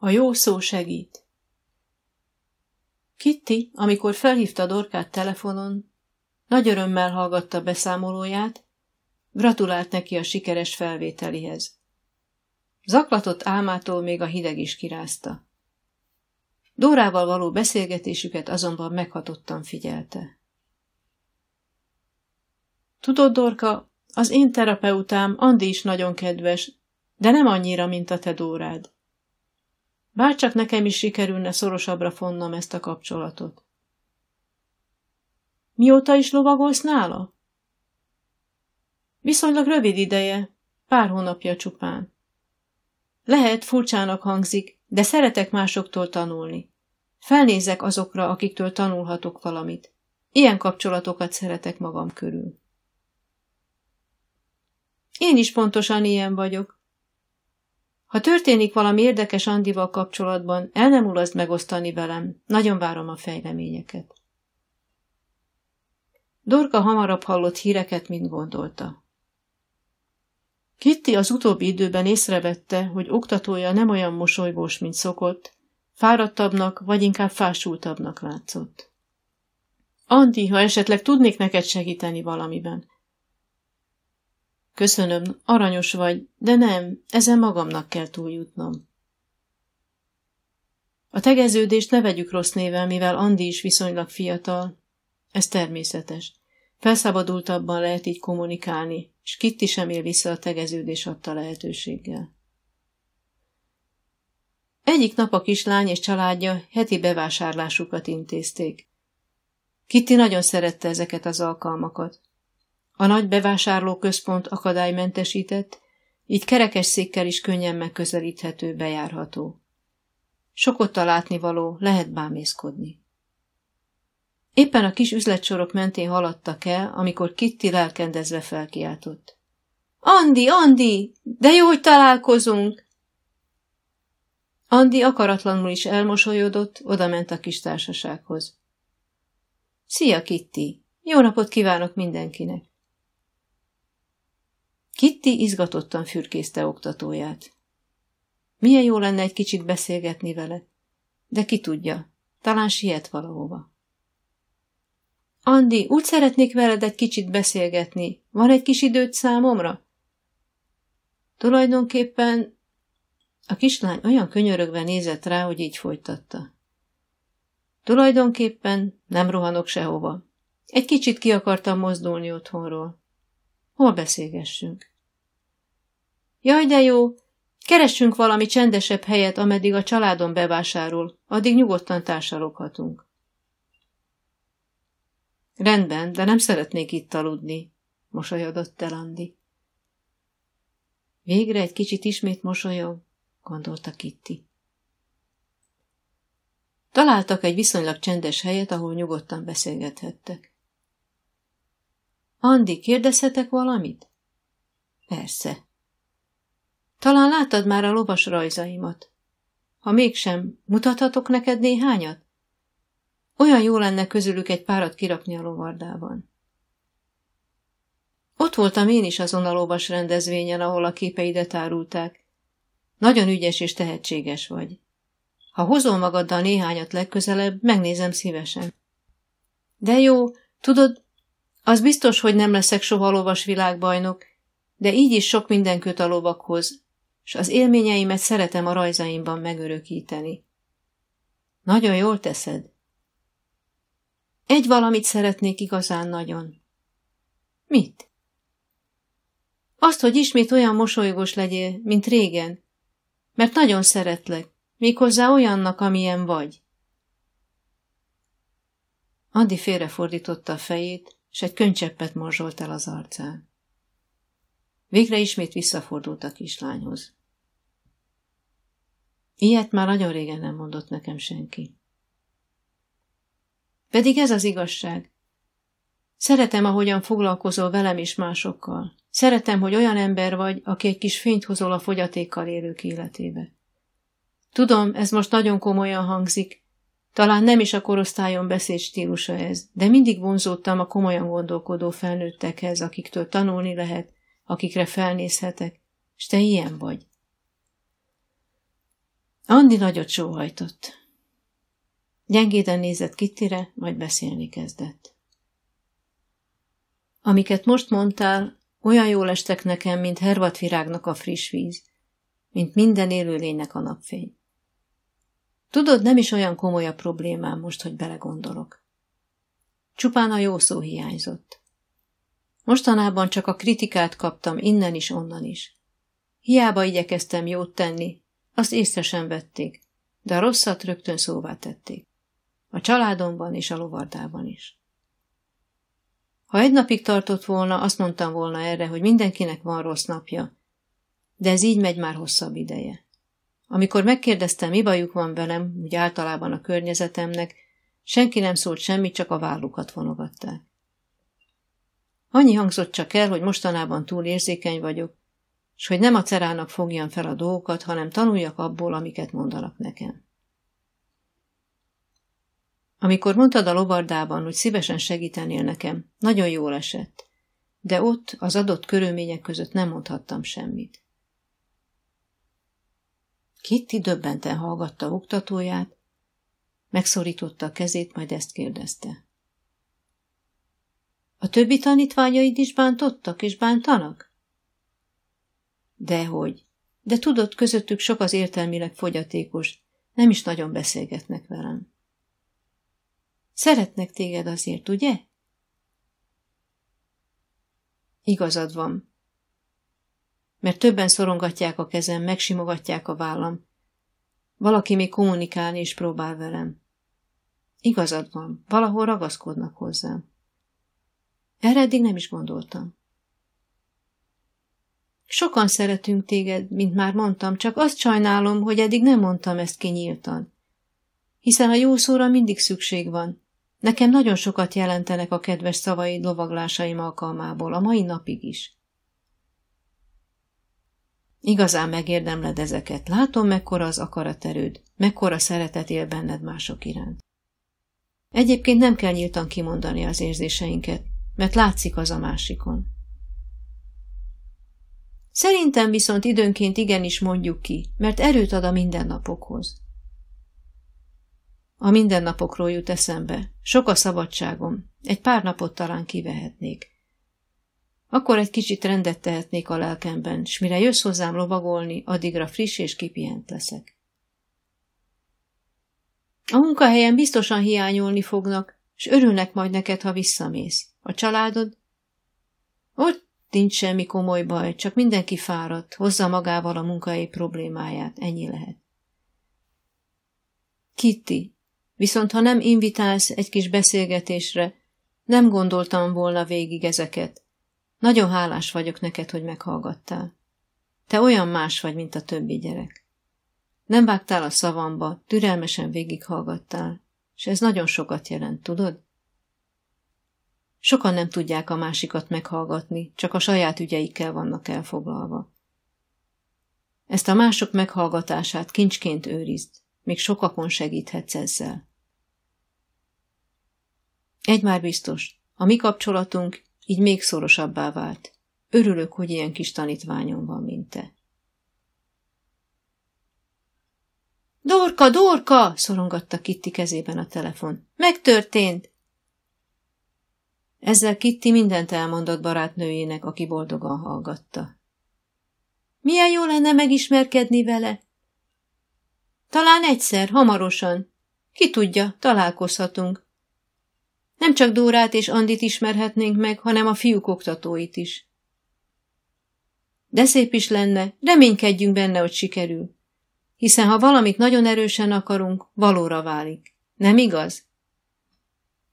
A jó szó segít. Kitty, amikor felhívta Dorkát telefonon, nagy örömmel hallgatta beszámolóját, gratulált neki a sikeres felvételihez. Zaklatott álmától még a hideg is kirázta. Dórával való beszélgetésüket azonban meghatottan figyelte. Tudod, Dorka, az én terapeutám Andi is nagyon kedves, de nem annyira, mint a te Dórád. Bárcsak nekem is sikerülne szorosabbra fonnom ezt a kapcsolatot. Mióta is lovagolsz nála? Viszonylag rövid ideje, pár hónapja csupán. Lehet, furcsának hangzik, de szeretek másoktól tanulni. Felnézek azokra, akiktől tanulhatok valamit. Ilyen kapcsolatokat szeretek magam körül. Én is pontosan ilyen vagyok. Ha történik valami érdekes Andival kapcsolatban, el nem ulaszd megosztani velem. Nagyon várom a fejleményeket. Dorka hamarabb hallott híreket, mint gondolta. Kitty az utóbbi időben észrevette, hogy oktatója nem olyan mosolygós, mint szokott, fáradtabbnak vagy inkább fásultabbnak látszott. Andi, ha esetleg tudnék neked segíteni valamiben. Köszönöm, aranyos vagy, de nem, ezen magamnak kell túljutnom. A tegeződést ne vegyük rossz nével, mivel Andi is viszonylag fiatal. Ez természetes. Felszabadultabban lehet így kommunikálni, és Kitty sem él vissza a tegeződés adta lehetőséggel. Egyik nap a kislány és családja heti bevásárlásukat intézték. Kitty nagyon szerette ezeket az alkalmakat. A nagy bevásárlóközpont akadálymentesített, így kerekes székkel is könnyen megközelíthető, bejárható. Sokot látni való, lehet bámészkodni. Éppen a kis üzletsorok mentén haladtak el, amikor Kitty lelkendezve felkiáltott. Andi, Andi, de jó, hogy találkozunk! Andi akaratlanul is elmosolyodott, odament a kis társasághoz. Szia, Kitty! Jó napot kívánok mindenkinek! Kitty izgatottan fürkészte oktatóját. Milyen jó lenne egy kicsit beszélgetni vele, de ki tudja, talán siet valahova. Andi, úgy szeretnék veled egy kicsit beszélgetni. Van egy kis időt számomra? Tulajdonképpen a kislány olyan könyörögve nézett rá, hogy így folytatta. Tulajdonképpen nem rohanok sehova. Egy kicsit ki akartam mozdulni otthonról. Hol beszélgessünk? Jaj, de jó! Keressünk valami csendesebb helyet, ameddig a családon bevásárol, addig nyugodtan társaloghatunk. Rendben, de nem szeretnék itt aludni, mosolyodott el Andi. Végre egy kicsit ismét mosolyog, gondolta Kitty. Találtak egy viszonylag csendes helyet, ahol nyugodtan beszélgethettek. Andi, kérdezhetek valamit? Persze. Talán láttad már a lovas rajzaimat. Ha mégsem, mutathatok neked néhányat? Olyan jó lenne közülük egy párat kirakni a lovardában. Ott voltam én is azon a lovas rendezvényen, ahol a képeidet árulták. Nagyon ügyes és tehetséges vagy. Ha hozol magaddal néhányat legközelebb, megnézem szívesen. De jó, tudod, az biztos, hogy nem leszek soha lovas világbajnok, de így is sok minden köt a lovakhoz, és az élményeimet szeretem a rajzaimban megörökíteni. Nagyon jól teszed. Egy valamit szeretnék igazán nagyon. Mit? Azt, hogy ismét olyan mosolygós legyél, mint régen, mert nagyon szeretlek, méghozzá olyannak, amilyen vagy. Andi félrefordította a fejét, és egy könycseppet morzsolt el az arcán. Végre ismét visszafordult a kislányhoz. Ilyet már nagyon régen nem mondott nekem senki. Pedig ez az igazság. Szeretem, ahogyan foglalkozol velem és másokkal. Szeretem, hogy olyan ember vagy, aki egy kis fényt hozol a fogyatékkal élők életébe. Tudom, ez most nagyon komolyan hangzik, talán nem is a korosztályon beszéd stílusa ez, de mindig vonzódtam a komolyan gondolkodó felnőttekhez, akiktől tanulni lehet, akikre felnézhetek, és te ilyen vagy. Andi nagyot sóhajtott. Gyengéden nézett Kittire, majd beszélni kezdett. Amiket most mondtál, olyan jól estek nekem, mint hervatvirágnak a friss víz, mint minden élőlénynek a napfény. Tudod, nem is olyan komoly a problémám most, hogy belegondolok. Csupán a jó szó hiányzott. Mostanában csak a kritikát kaptam innen is, onnan is. Hiába igyekeztem jót tenni, azt észre sem vették, de a rosszat rögtön szóvá tették. A családomban és a lovardában is. Ha egy napig tartott volna, azt mondtam volna erre, hogy mindenkinek van rossz napja, de ez így megy már hosszabb ideje. Amikor megkérdeztem, mi bajuk van velem, úgy általában a környezetemnek, senki nem szólt semmit, csak a vállukat vonogatták. Annyi hangzott csak el, hogy mostanában túl érzékeny vagyok, és hogy nem a cerának fogjam fel a dolgokat, hanem tanuljak abból, amiket mondanak nekem. Amikor mondtad a lovardában, hogy szívesen segítenél nekem, nagyon jól esett, de ott, az adott körülmények között nem mondhattam semmit. Kitty döbbenten hallgatta oktatóját, megszorította a kezét, majd ezt kérdezte. A többi tanítványaid is bántottak és bántanak? Dehogy. De tudod, közöttük sok az értelmileg fogyatékos, nem is nagyon beszélgetnek velem. Szeretnek téged azért, ugye? Igazad van. Mert többen szorongatják a kezem, megsimogatják a vállam. Valaki még kommunikálni is próbál velem. Igazad van, valahol ragaszkodnak hozzám. Erre eddig nem is gondoltam. Sokan szeretünk téged, mint már mondtam, csak azt sajnálom, hogy eddig nem mondtam ezt kinyíltan. Hiszen a jó szóra mindig szükség van. Nekem nagyon sokat jelentenek a kedves szavaid lovaglásaim alkalmából, a mai napig is. Igazán megérdemled ezeket. Látom, mekkora az akaraterőd, mekkora szeretet él benned mások iránt. Egyébként nem kell nyíltan kimondani az érzéseinket, mert látszik az a másikon. Szerintem viszont időnként igenis mondjuk ki, mert erőt ad a mindennapokhoz. A mindennapokról jut eszembe. Sok a szabadságom. Egy pár napot talán kivehetnék. Akkor egy kicsit rendet tehetnék a lelkemben, s mire jössz hozzám lovagolni, addigra friss és kipihent leszek. A munkahelyen biztosan hiányolni fognak, s örülnek majd neked, ha visszamész. A családod? Ott nincs semmi komoly baj, csak mindenki fáradt, hozza magával a munkai problémáját, ennyi lehet. Kitty, viszont ha nem invitálsz egy kis beszélgetésre, nem gondoltam volna végig ezeket. Nagyon hálás vagyok neked, hogy meghallgattál. Te olyan más vagy, mint a többi gyerek. Nem vágtál a szavamba, türelmesen végighallgattál, és ez nagyon sokat jelent, tudod? Sokan nem tudják a másikat meghallgatni, csak a saját ügyeikkel vannak elfoglalva. Ezt a mások meghallgatását kincsként őrizd, még sokakon segíthetsz ezzel. Egy már biztos, a mi kapcsolatunk így még szorosabbá vált. Örülök, hogy ilyen kis tanítványom van, mint te. Dorka, Dorka! szorongatta Kitty kezében a telefon. Megtörtént! Ezzel Kitty mindent elmondott barátnőjének, aki boldogan hallgatta. Milyen jó lenne megismerkedni vele? Talán egyszer, hamarosan. Ki tudja, találkozhatunk. Nem csak Dórát és Andit ismerhetnénk meg, hanem a fiúk oktatóit is. De szép is lenne, reménykedjünk benne, hogy sikerül. Hiszen ha valamit nagyon erősen akarunk, valóra válik. Nem igaz?